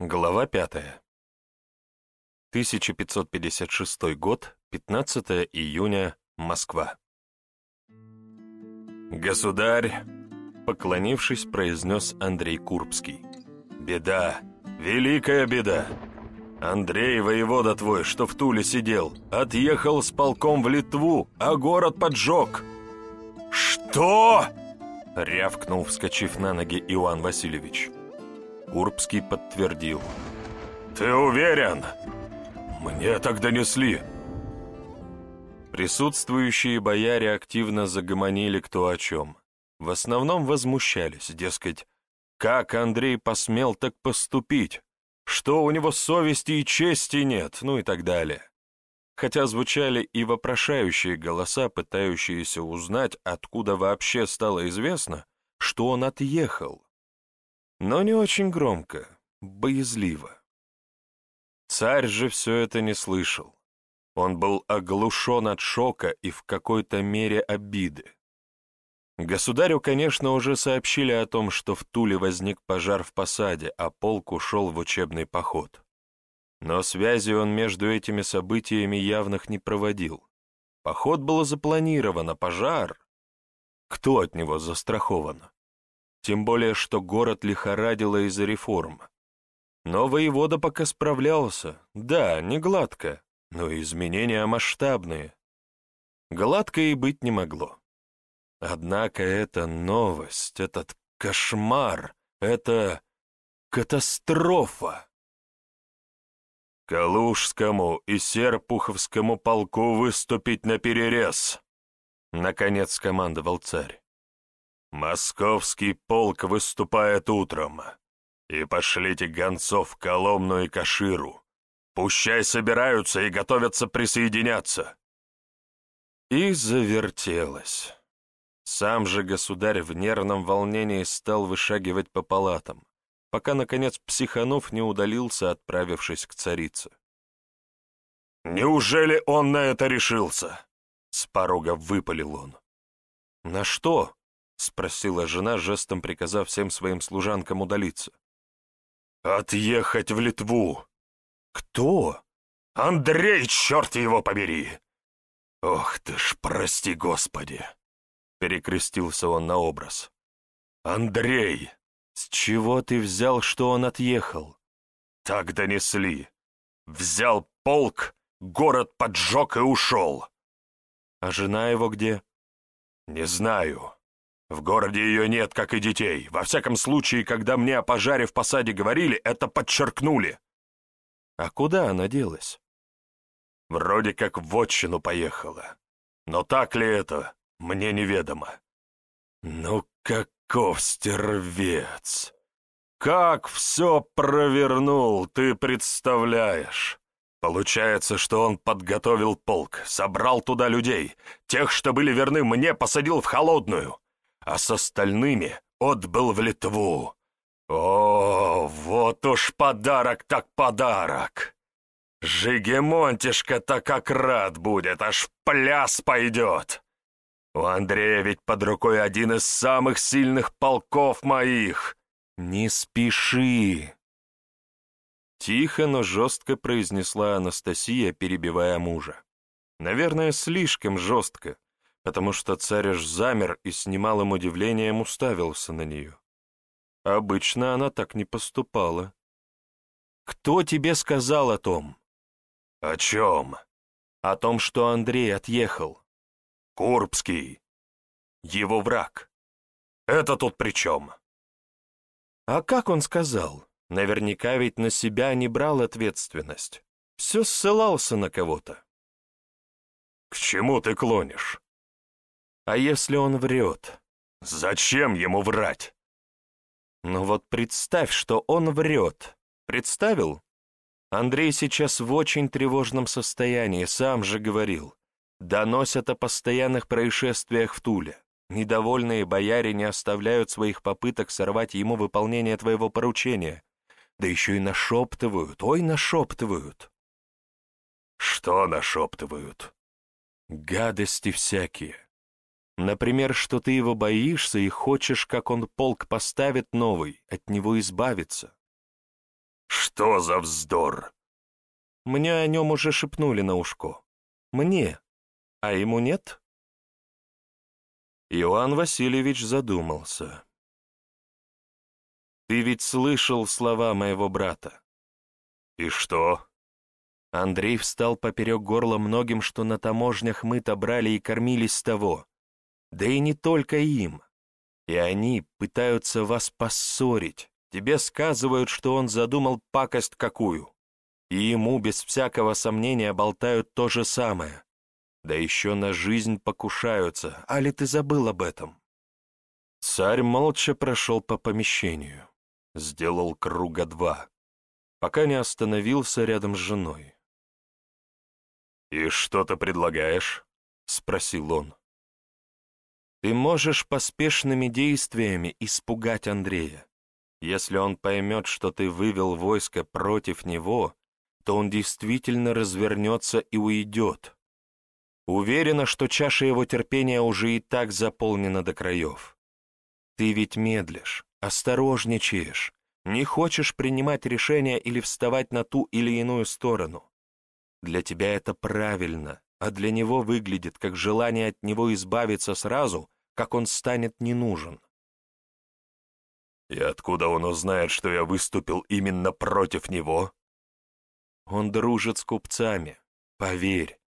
Глава пятая. 1556 год, 15 июня, Москва. «Государь!» — поклонившись, произнес Андрей Курбский. «Беда! Великая беда! Андрей, воевода твой, что в Туле сидел, отъехал с полком в Литву, а город поджег!» «Что?» — рявкнул, вскочив на ноги Иван Васильевич. Курбский подтвердил. «Ты уверен? Мне так донесли!» Присутствующие бояре активно загомонили кто о чем. В основном возмущались, дескать, как Андрей посмел так поступить, что у него совести и чести нет, ну и так далее. Хотя звучали и вопрошающие голоса, пытающиеся узнать, откуда вообще стало известно, что он отъехал но не очень громко, боязливо. Царь же все это не слышал. Он был оглушен от шока и в какой-то мере обиды. Государю, конечно, уже сообщили о том, что в Туле возник пожар в посаде, а полк ушел в учебный поход. Но связи он между этими событиями явных не проводил. Поход был запланирован, а пожар... Кто от него застрахован? Тем более, что город лихорадило из-за реформ. Но воевода пока справлялся, да, не гладко, но изменения масштабные. Гладко и быть не могло. Однако эта новость, этот кошмар, это катастрофа. Калужскому и Серпуховскому полку выступить на перерез, наконец скомандовал царь. Московский полк выступает утром. И пошлите гонцов в Коломну и Каширу. Пущай собираются и готовятся присоединяться. И завертелось. Сам же государь в нервном волнении стал вышагивать по палатам, пока, наконец, психанов не удалился, отправившись к царице. «Неужели он на это решился?» — с порога выпалил он. «На что?» — спросила жена, жестом приказав всем своим служанкам удалиться. «Отъехать в Литву!» «Кто?» «Андрей, черт его побери!» «Ох ты ж, прости господи!» — перекрестился он на образ. «Андрей! С чего ты взял, что он отъехал?» «Так донесли. Взял полк, город поджег и ушел». «А жена его где?» «Не знаю. В городе ее нет, как и детей. Во всяком случае, когда мне о пожаре в посаде говорили, это подчеркнули. А куда она делась? Вроде как в отчину поехала. Но так ли это, мне неведомо. Ну каков стервец! Как все провернул, ты представляешь? Получается, что он подготовил полк, собрал туда людей, тех, что были верны мне, посадил в холодную а с остальными отбыл в Литву. О, вот уж подарок так подарок! Жигемонтишка-то как рад будет, аж пляс пойдет. У Андрея ведь под рукой один из самых сильных полков моих. Не спеши!» Тихо, но жестко произнесла Анастасия, перебивая мужа. Наверное, слишком жестко, потому что царь аж замер и с немалым удивлением уставился на нее. Обычно она так не поступала. «Кто тебе сказал о том?» «О чем?» «О том, что Андрей отъехал». «Курбский. Его враг. Это тут при чем?» «А как он сказал? Наверняка ведь на себя не брал ответственность. Все ссылался на кого-то». «К чему ты клонишь?» А если он врет? Зачем ему врать? Ну вот представь, что он врет. Представил? Андрей сейчас в очень тревожном состоянии, сам же говорил. Доносят о постоянных происшествиях в Туле. Недовольные бояре не оставляют своих попыток сорвать ему выполнение твоего поручения. Да еще и нашептывают, ой, нашептывают. Что нашептывают? Гадости всякие. Например, что ты его боишься и хочешь, как он полк поставит новый, от него избавиться. Что за вздор? Мне о нем уже шепнули на ушко. Мне, а ему нет? Иоанн Васильевич задумался. «Ты ведь слышал слова моего брата?» «И что?» Андрей встал поперек горла многим, что на таможнях мы-то брали и кормились с того. Да и не только им. И они пытаются вас поссорить. Тебе сказывают, что он задумал пакость какую. И ему без всякого сомнения болтают то же самое. Да еще на жизнь покушаются, а ли ты забыл об этом? Царь молча прошел по помещению. Сделал круга два, пока не остановился рядом с женой. «И что ты предлагаешь?» — спросил он. «Ты можешь поспешными действиями испугать Андрея. Если он поймет, что ты вывел войско против него, то он действительно развернется и уйдет. Уверена, что чаша его терпения уже и так заполнена до краев. Ты ведь медлишь, осторожничаешь, не хочешь принимать решения или вставать на ту или иную сторону. Для тебя это правильно, а для него выглядит как желание от него избавиться сразу, как он станет не нужен. И откуда он узнает, что я выступил именно против него? Он дружит с купцами, поверь.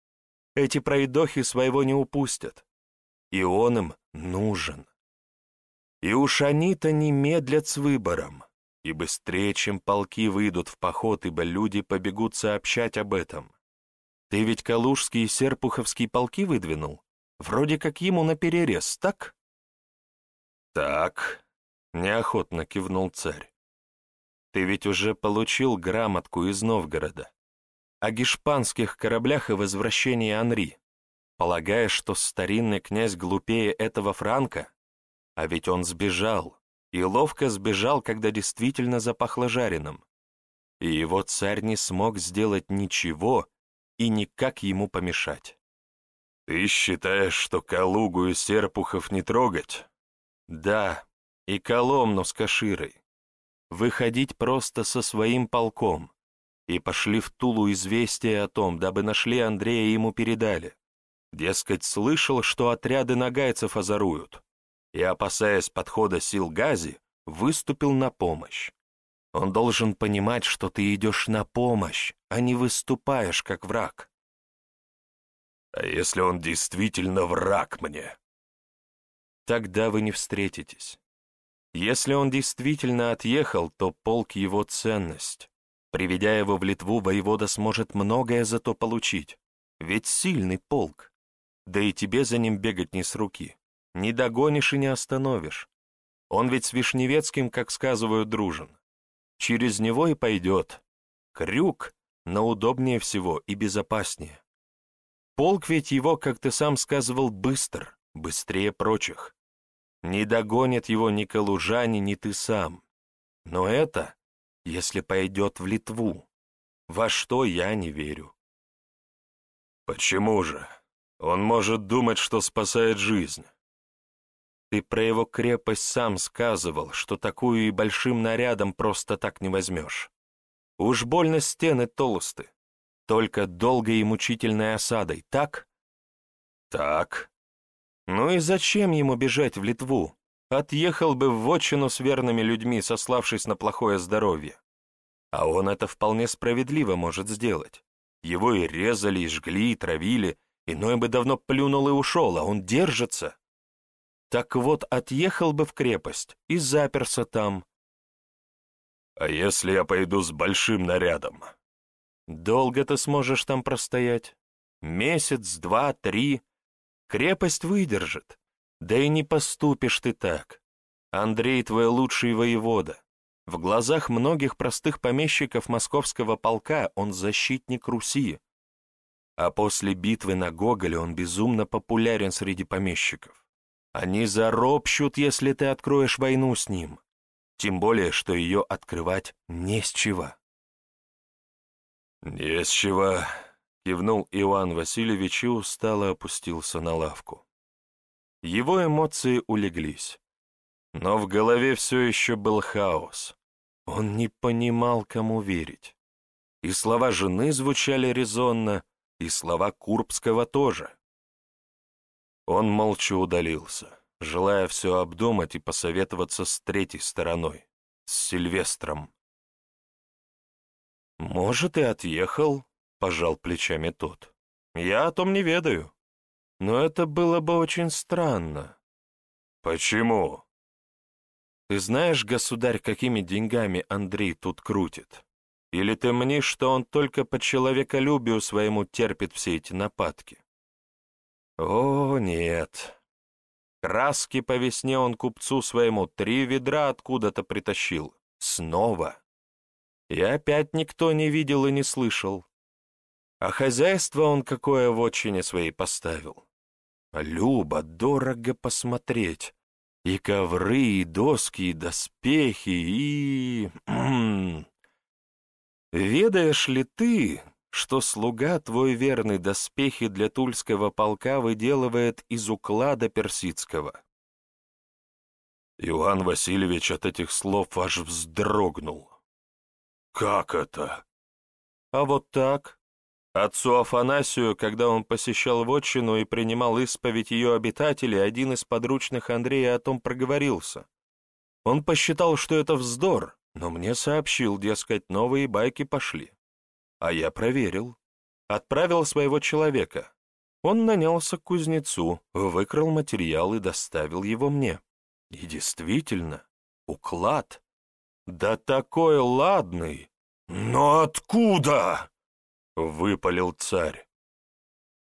Эти пройдохи своего не упустят. И он им нужен. И уж они-то не медлят с выбором, и быстрее, чем полки выйдут в поход, ибо люди побегут сообщать об этом. Ты ведь Калужские и Серпуховские полки выдвинул? Вроде как ему на перерез, так? Так, неохотно кивнул царь. Ты ведь уже получил грамотку из Новгорода о гешпанских кораблях и возвращении Анри, полагаешь, что старинный князь глупее этого Франка? А ведь он сбежал, и ловко сбежал, когда действительно запахло жареным. И его царь не смог сделать ничего, и никак ему помешать. «Ты считаешь, что Калугу и Серпухов не трогать?» «Да, и Коломну с Каширой. Выходить просто со своим полком. И пошли в Тулу известие о том, дабы нашли Андрея и ему передали. Дескать, слышал, что отряды нагайцев озоруют. И, опасаясь подхода сил Гази, выступил на помощь. Он должен понимать, что ты идешь на помощь, а не выступаешь как враг. А если он действительно враг мне? Тогда вы не встретитесь. Если он действительно отъехал, то полк его ценность. Приведя его в Литву, воевода сможет многое зато получить. Ведь сильный полк. Да и тебе за ним бегать не с руки. Не догонишь и не остановишь. Он ведь с Вишневецким, как сказывают, дружен. Через него и пойдет. Крюк, но удобнее всего и безопаснее. Полк ведь его, как ты сам сказывал, быстр, быстрее прочих. Не догонят его ни калужане, ни ты сам. Но это, если пойдет в Литву, во что я не верю. Почему же? Он может думать, что спасает жизнь. Ты про его крепость сам сказывал, что такую и большим нарядом просто так не возьмешь. Уж больно стены толсты, только долгой и мучительной осадой, так? Так. Ну и зачем ему бежать в Литву? Отъехал бы в вотчину с верными людьми, сославшись на плохое здоровье. А он это вполне справедливо может сделать. Его и резали, и жгли, и травили, иной бы давно плюнул и ушел, а он держится. Так вот, отъехал бы в крепость и заперся там. А если я пойду с большим нарядом? Долго ты сможешь там простоять? Месяц, два, три. Крепость выдержит. Да и не поступишь ты так. Андрей твой лучший воевода. В глазах многих простых помещиков московского полка он защитник Руси. А после битвы на Гоголе он безумно популярен среди помещиков. Они заропщут, если ты откроешь войну с ним. Тем более, что ее открывать не с чего. «Не с чего», — кивнул Иван Васильевич и устало опустился на лавку. Его эмоции улеглись. Но в голове все еще был хаос. Он не понимал, кому верить. И слова жены звучали резонно, и слова Курбского тоже. Он молча удалился, желая все обдумать и посоветоваться с третьей стороной, с Сильвестром. «Может, и отъехал», — пожал плечами тот. «Я о том не ведаю. Но это было бы очень странно». «Почему?» «Ты знаешь, государь, какими деньгами Андрей тут крутит? Или ты мнишь, что он только по человеколюбию своему терпит все эти нападки?» «О, нет. Краски по весне он купцу своему три ведра откуда-то притащил. Снова. И опять никто не видел и не слышал. А хозяйство он какое в отчине своей поставил. Люба, дорого посмотреть. И ковры, и доски, и доспехи, и... Ведаешь ли ты, что слуга твой верный доспехи для тульского полка выделывает из уклада персидского. Иоанн Васильевич от этих слов аж вздрогнул. «Как это?» «А вот так. Отцу Афанасию, когда он посещал вотчину и принимал исповедь ее обитателей, один из подручных Андрея о том проговорился. Он посчитал, что это вздор, но мне сообщил, дескать, новые байки пошли. А я проверил. Отправил своего человека. Он нанялся к кузнецу, выкрал материал и доставил его мне. И действительно, уклад. Да такой ладный! Но откуда? Выпалил царь.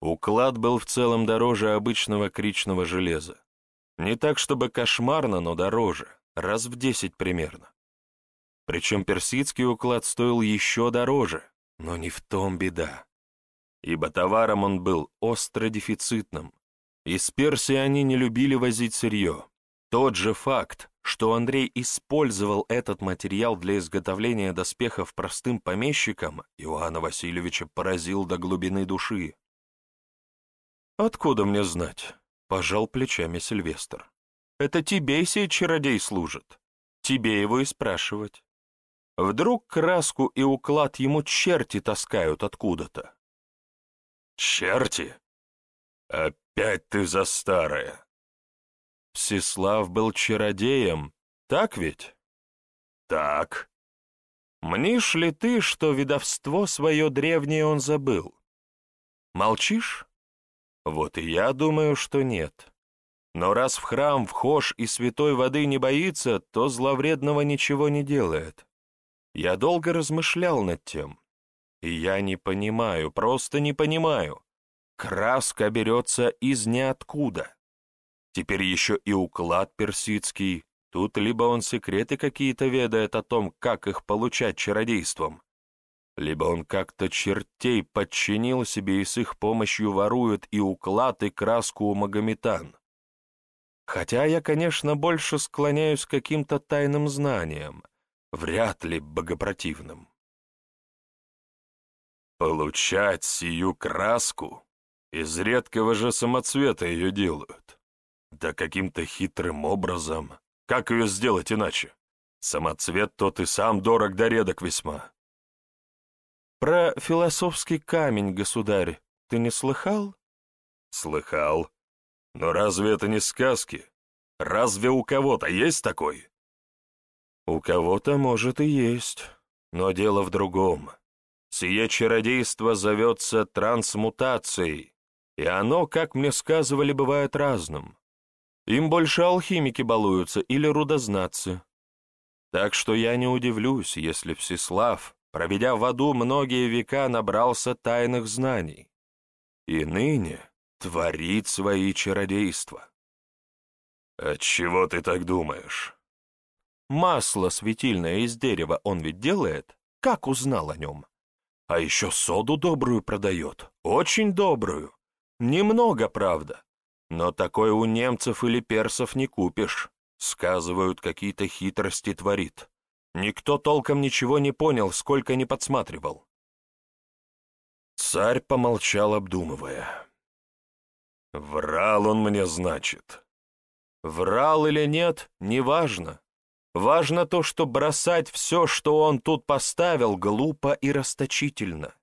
Уклад был в целом дороже обычного кричного железа. Не так, чтобы кошмарно, но дороже, раз в десять примерно. Причем персидский уклад стоил еще дороже, но не в том беда. Ибо товаром он был остро дефицитным. Из Персии они не любили возить сырье. Тот же факт, что Андрей использовал этот материал для изготовления доспехов простым помещикам, Иоанна Васильевича поразил до глубины души. «Откуда мне знать?» — пожал плечами Сильвестр. «Это тебе сей чародей служит. Тебе его и спрашивать. Вдруг краску и уклад ему черти таскают откуда-то. «Черти? Опять ты за старое!» Всеслав был чародеем, так ведь? Так. Мнишь ли ты, что видовство свое древнее он забыл? Молчишь? Вот и я думаю, что нет. Но раз в храм вхож и святой воды не боится, то зловредного ничего не делает. Я долго размышлял над тем. И я не понимаю, просто не понимаю. Краска берется из ниоткуда. Теперь еще и уклад персидский. Тут либо он секреты какие-то ведает о том, как их получать чародейством, либо он как-то чертей подчинил себе и с их помощью ворует и уклад, и краску у магометан. Хотя я, конечно, больше склоняюсь к каким-то тайным знаниям, вряд ли богопротивным. Получать сию краску? Из редкого же самоцвета ее делают. Да каким-то хитрым образом. Как ее сделать иначе? Самоцвет тот и сам дорог да редок весьма. Про философский камень, государь, ты не слыхал? Слыхал. Но разве это не сказки? Разве у кого-то есть такой? У кого-то, может, и есть, но дело в другом. Сие чародейство зовется трансмутацией, и оно, как мне сказывали, бывает разным. Им больше алхимики балуются или рудознатцы. Так что я не удивлюсь, если Всеслав, проведя в аду многие века, набрался тайных знаний. И ныне творит свои чародейства. «Отчего ты так думаешь?» Масло светильное из дерева он ведь делает? Как узнал о нем? А еще соду добрую продает, очень добрую. Немного, правда, но такое у немцев или персов не купишь. Сказывают, какие-то хитрости творит. Никто толком ничего не понял, сколько не подсматривал. Царь помолчал, обдумывая. «Врал он мне, значит?» «Врал или нет, неважно. Важно то, что бросать все, что он тут поставил, глупо и расточительно.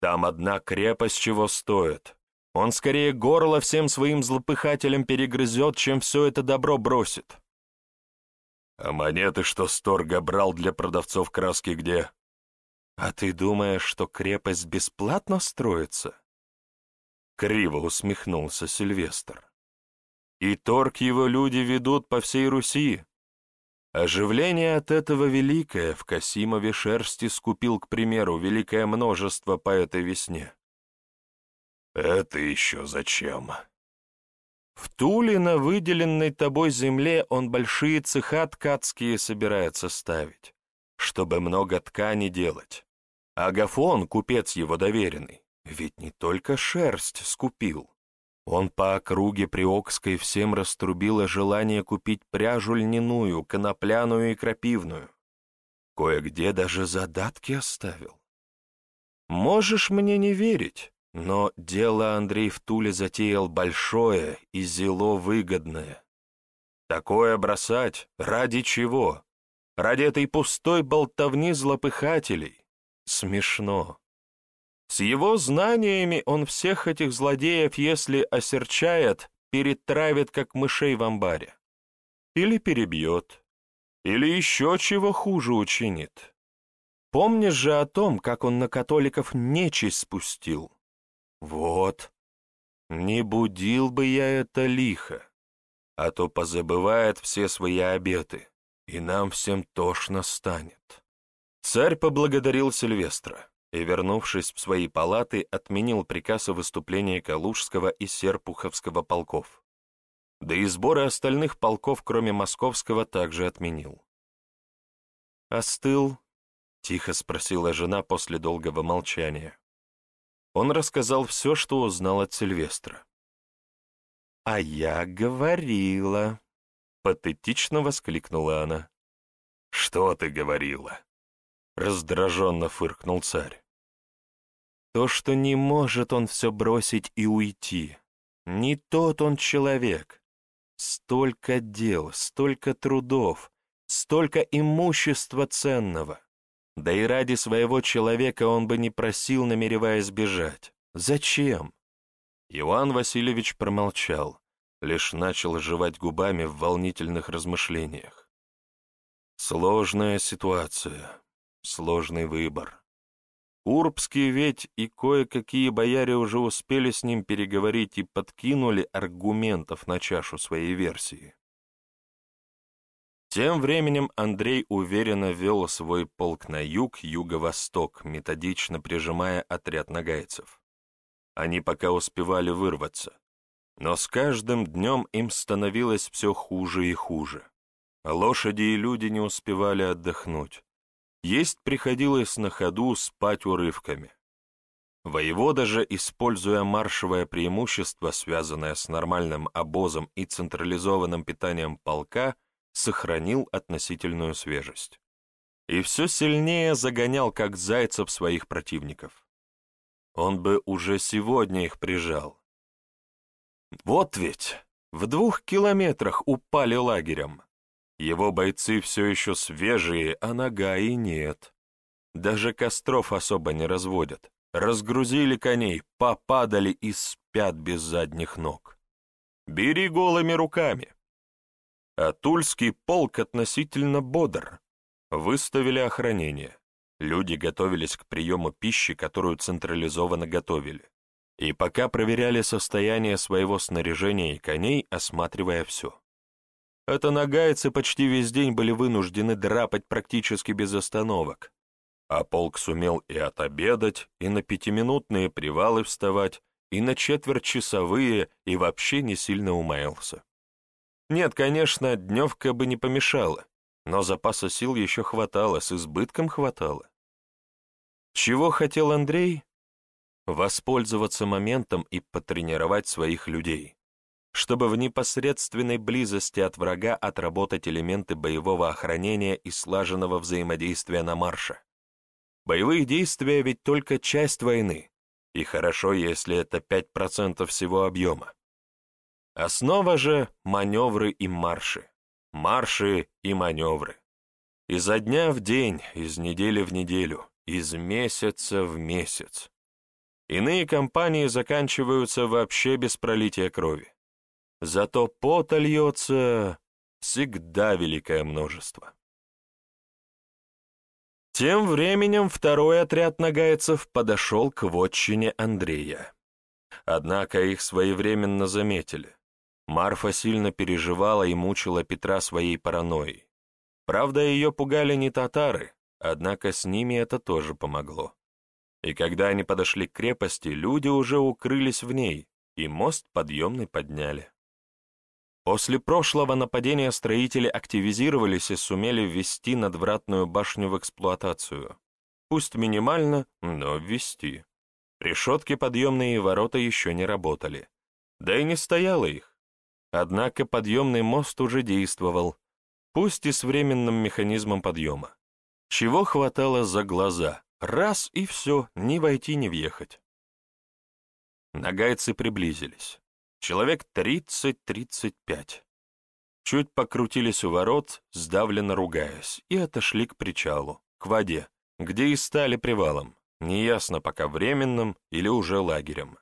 Там одна крепость чего стоит. Он скорее горло всем своим злопыхателям перегрызет, чем все это добро бросит. А монеты, что Сторга брал для продавцов краски, где? А ты думаешь, что крепость бесплатно строится? Криво усмехнулся Сильвестр. И торг его люди ведут по всей Руси. Оживление от этого великое, в Касимове шерсти скупил, к примеру, великое множество по этой весне. Это еще зачем? В Туле на выделенной тобой земле он большие цеха ткацкие собирается ставить, чтобы много ткани делать. Агафон, купец его доверенный, ведь не только шерсть скупил. Он по округе Приокской всем раструбило желание купить пряжу льняную, конопляную и крапивную. Кое-где даже задатки оставил. Можешь мне не верить, но дело Андрей в Туле затеял большое и зело выгодное. Такое бросать ради чего? Ради этой пустой болтовни злопыхателей? Смешно. С его знаниями он всех этих злодеев, если осерчает, перетравит, как мышей в амбаре. Или перебьет. Или еще чего хуже учинит. Помнишь же о том, как он на католиков нечисть спустил? Вот. Не будил бы я это лихо, а то позабывает все свои обеты, и нам всем тошно станет. Царь поблагодарил Сильвестра и, вернувшись в свои палаты, отменил приказ о выступлении Калужского и Серпуховского полков. Да и сборы остальных полков, кроме Московского, также отменил. «Остыл?» — тихо спросила жена после долгого молчания. Он рассказал все, что узнал от Сильвестра. «А я говорила!» — патетично воскликнула она. «Что ты говорила?» — раздраженно фыркнул царь. То, что не может он все бросить и уйти. Не тот он человек. Столько дел, столько трудов, столько имущества ценного. Да и ради своего человека он бы не просил, намереваясь бежать. Зачем? Иван Васильевич промолчал, лишь начал жевать губами в волнительных размышлениях. Сложная ситуация, сложный выбор. Урбский ведь и кое-какие бояре уже успели с ним переговорить и подкинули аргументов на чашу своей версии. Тем временем Андрей уверенно вел свой полк на юг, юго-восток, методично прижимая отряд нагайцев. Они пока успевали вырваться, но с каждым днем им становилось все хуже и хуже. Лошади и люди не успевали отдохнуть. Есть приходилось на ходу спать урывками. Воевода же, используя маршевое преимущество, связанное с нормальным обозом и централизованным питанием полка, сохранил относительную свежесть. И все сильнее загонял, как зайцев, своих противников. Он бы уже сегодня их прижал. Вот ведь, в двух километрах упали лагерем. Его бойцы все еще свежие, а нога и нет. Даже костров особо не разводят. Разгрузили коней, попадали и спят без задних ног. Бери голыми руками. А Тульский полк относительно бодр. Выставили охранение. Люди готовились к приему пищи, которую централизованно готовили. И пока проверяли состояние своего снаряжения и коней, осматривая все. Это нагайцы почти весь день были вынуждены драпать практически без остановок. А полк сумел и отобедать, и на пятиминутные привалы вставать, и на четвертьчасовые, и вообще не сильно умаялся. Нет, конечно, дневка бы не помешала, но запаса сил еще хватало, с избытком хватало. Чего хотел Андрей? Воспользоваться моментом и потренировать своих людей чтобы в непосредственной близости от врага отработать элементы боевого охранения и слаженного взаимодействия на марше. Боевые действия ведь только часть войны, и хорошо, если это 5% всего объема. Основа же — маневры и марши. марши и маневры. Изо дня в день, из недели в неделю, из месяца в месяц. Иные кампании заканчиваются вообще без пролития крови. Зато пота льется всегда великое множество. Тем временем второй отряд нагайцев подошел к вотчине Андрея. Однако их своевременно заметили. Марфа сильно переживала и мучила Петра своей паранойей. Правда, ее пугали не татары, однако с ними это тоже помогло. И когда они подошли к крепости, люди уже укрылись в ней, и мост подъемный подняли. После прошлого нападения строители активизировались и сумели ввести надвратную башню в эксплуатацию. Пусть минимально, но ввести. Решетки подъемные и ворота еще не работали. Да и не стояло их. Однако подъемный мост уже действовал, пусть и с временным механизмом подъема. Чего хватало за глаза? Раз и все, ни войти, ни въехать. Нагайцы приблизились. Человек тридцать-тридцать пять. Чуть покрутились у ворот, сдавленно ругаясь, и отошли к причалу, к воде, где и стали привалом, неясно пока временным или уже лагерем.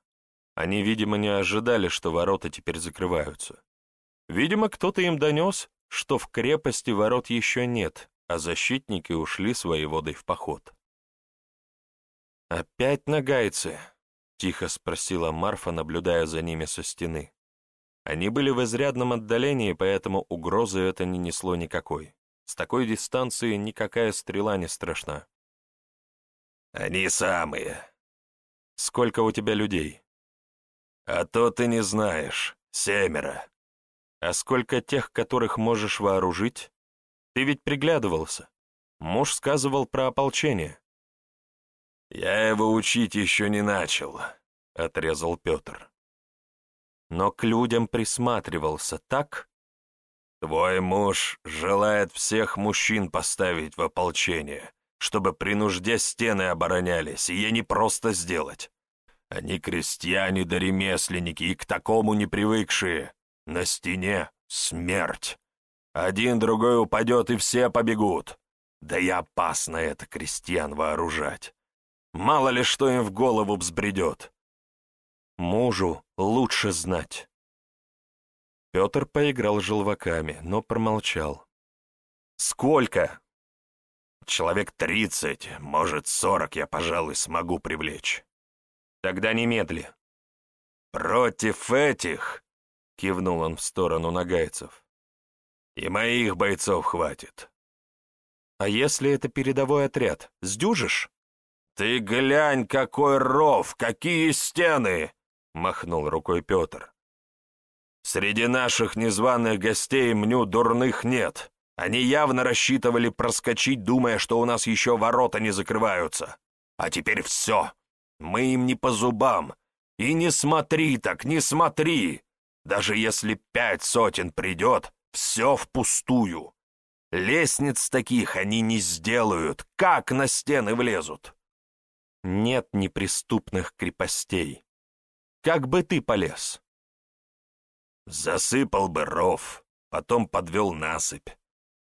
Они, видимо, не ожидали, что ворота теперь закрываются. Видимо, кто-то им донес, что в крепости ворот еще нет, а защитники ушли своей водой в поход. «Опять нагайцы?» — тихо спросила Марфа, наблюдая за ними со стены. Они были в изрядном отдалении, поэтому угрозы это не несло никакой. С такой дистанции никакая стрела не страшна. «Они самые». «Сколько у тебя людей?» «А то ты не знаешь. Семеро». «А сколько тех, которых можешь вооружить? Ты ведь приглядывался. Муж сказывал про ополчение». «Я его учить еще не начал», — отрезал Петр. «Но к людям присматривался, так?» «Твой муж желает всех мужчин поставить в ополчение, чтобы при нужде стены оборонялись, и ей не просто сделать. Они крестьяне да ремесленники, и к такому не привыкшие. На стене смерть. Один другой упадет, и все побегут. Да и опасно это крестьян вооружать. Мало ли что им в голову взбредет. Мужу лучше знать. Петр поиграл желваками, но промолчал. «Сколько?» «Человек тридцать, может, сорок я, пожалуй, смогу привлечь». «Тогда немедли». «Против этих?» — кивнул он в сторону нагайцев. «И моих бойцов хватит». «А если это передовой отряд, сдюжишь?» «Ты глянь, какой ров, какие стены!» — махнул рукой Петр. «Среди наших незваных гостей мню дурных нет. Они явно рассчитывали проскочить, думая, что у нас еще ворота не закрываются. А теперь все. Мы им не по зубам. И не смотри так, не смотри. Даже если пять сотен придет, все впустую. Лестниц таких они не сделают. Как на стены влезут?» Нет неприступных крепостей. Как бы ты полез? Засыпал бы ров, потом подвел насыпь.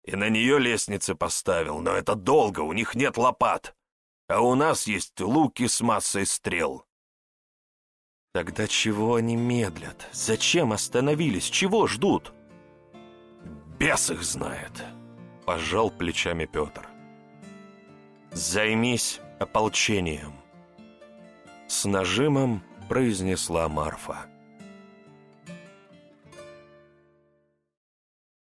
И на нее лестницы поставил, но это долго, у них нет лопат. А у нас есть луки с массой стрел. Тогда чего они медлят? Зачем остановились? Чего ждут? Бес их знает, пожал плечами Петр. Займись ополчением. С нажимом произнесла Марфа.